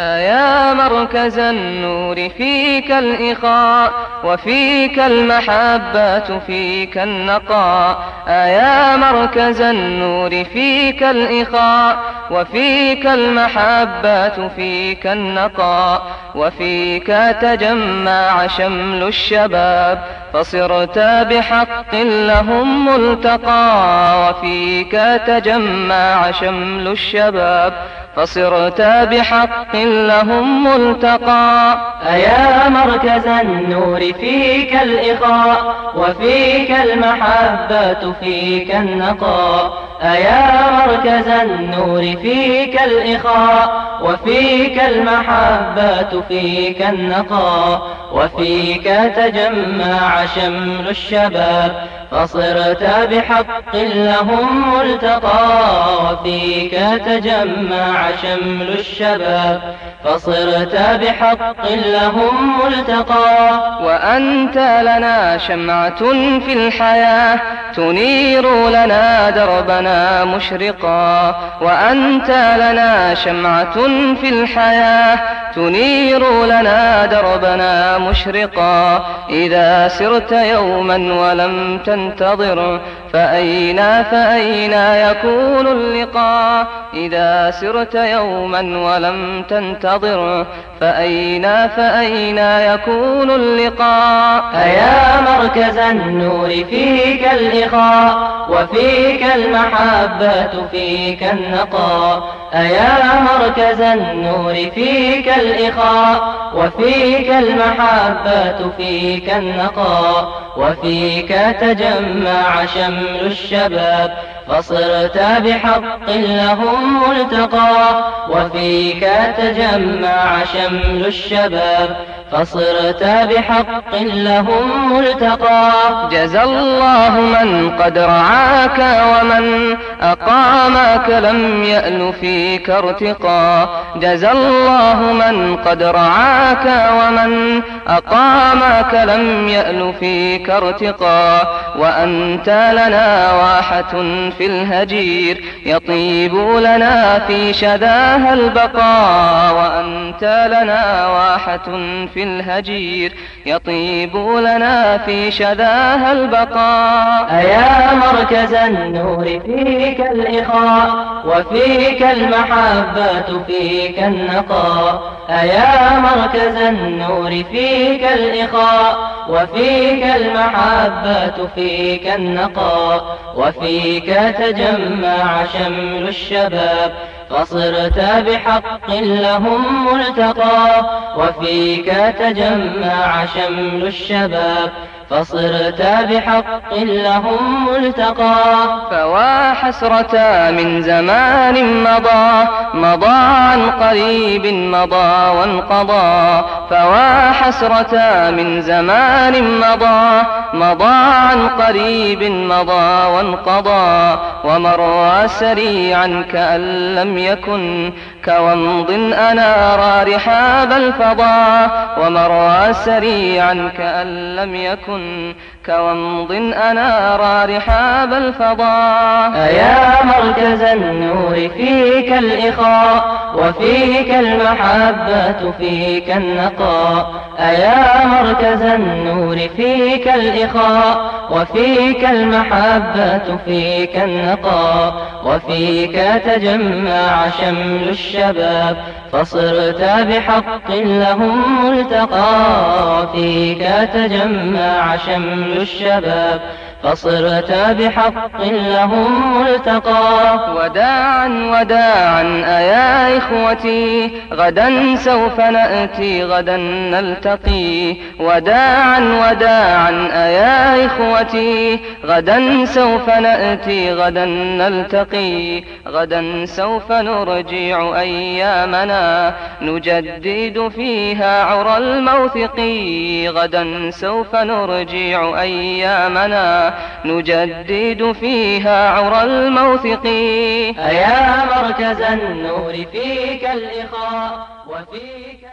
أيا مركز النور فيك الإخاء وفيك المحبة فيك النقاء أيا مركز النور فيك الإخاء وفيك المحبة فيك النقاء وفيك تجمع شمل الشباب فصرت بحق لهم ملتقى وفيك تجمع شمل الشباب فصرت بحق لهم ملتقى. أيا مركز النور فيك الإخاء وفيك المحبة فيك النقاء. أيا مركز النور فيك الإخاء وفيك المحبة فيك النقاء. وفيك تجمع شمل الشباب فصرت بحق لهم ملتقى وفيك تجمع شمل الشباب فصرت بحق لهم ملتقى وأنت لنا شمعة في الحياة تنير لنا دربنا مشرقا وأنت لنا شمعة في الحياة. تنير لنا دربنا مشرقا إذا سرت يوما ولم تنتظر فأين فأين يكون اللقاء؟ إذا سرت يوما ولم تنتظر فأين فأين يكون اللقاء؟ أيا مركز النور فيك الإخاء وفيك المحبة فيك النقاء. أيا مركز النور فيك الإخاء وفيك المحبة فيك النقاء وفيك تجمع شمل الشباب فصرت بحق لهم ملتقى وفيك تجمع شمل الشباب فصرت بحق لهم ملتقى. جزى الله من قد رعاك ومن أقامك لم يأل فيك ارتقى. جزى الله من قد رعاك ومن أقامك لم يأل فيك ارتقى. وأنت لنا واحة في الهجير يطيب لنا في شذاها البقاء وأنت لنا واحة في الهجير يطيب لنا في شذاها البقاء. أيا مركز النور فيك الإخاء وفيك المحبة فيك النقاء. أيا مركز النور فيك الإخاء وفيك المحبة فيك النقاء. وفيك تجمع شمل الشباب فصرت بحق لهم ملتقى وفيك تجمع شمل الشباب. فصرت بحق لهم ملتقى. فوا حسرة من زمان مضى مضى عن قريب مضى وانقضى. فوا حسرة من زمان مضى مضى عن قريب مضى وانقضى. ومر سريعا كأن لم يكن كومض أنار رحاب الفضاء ومر سريعا كأن لم يكن كومض أنار رحاب الفضاء. أيا مركز النور فيك الإخاء وفيك المحبة فيك النقاء. أيا مركز النور فيك الإخاء وفيك المحبة فيك النقاء وفيك تجمع شمل الشباب فصرت بحق لهم ملتقى فيك تجمع شمل الشباب. فصرت بحق لهم ملتقى. وداعا وداعا أيا إخوتي غدا سوف نأتي غدا نلتقي. وداعا وداعا أيا إخوتي غدا سوف نأتي غدا نلتقي. غدا سوف نرجع أيامنا نجدد فيها عرى الموثق غدا سوف نرجع أيامنا نجدد فيها عرى الموثق. أيا مركز النور فيك الإخاء وفيك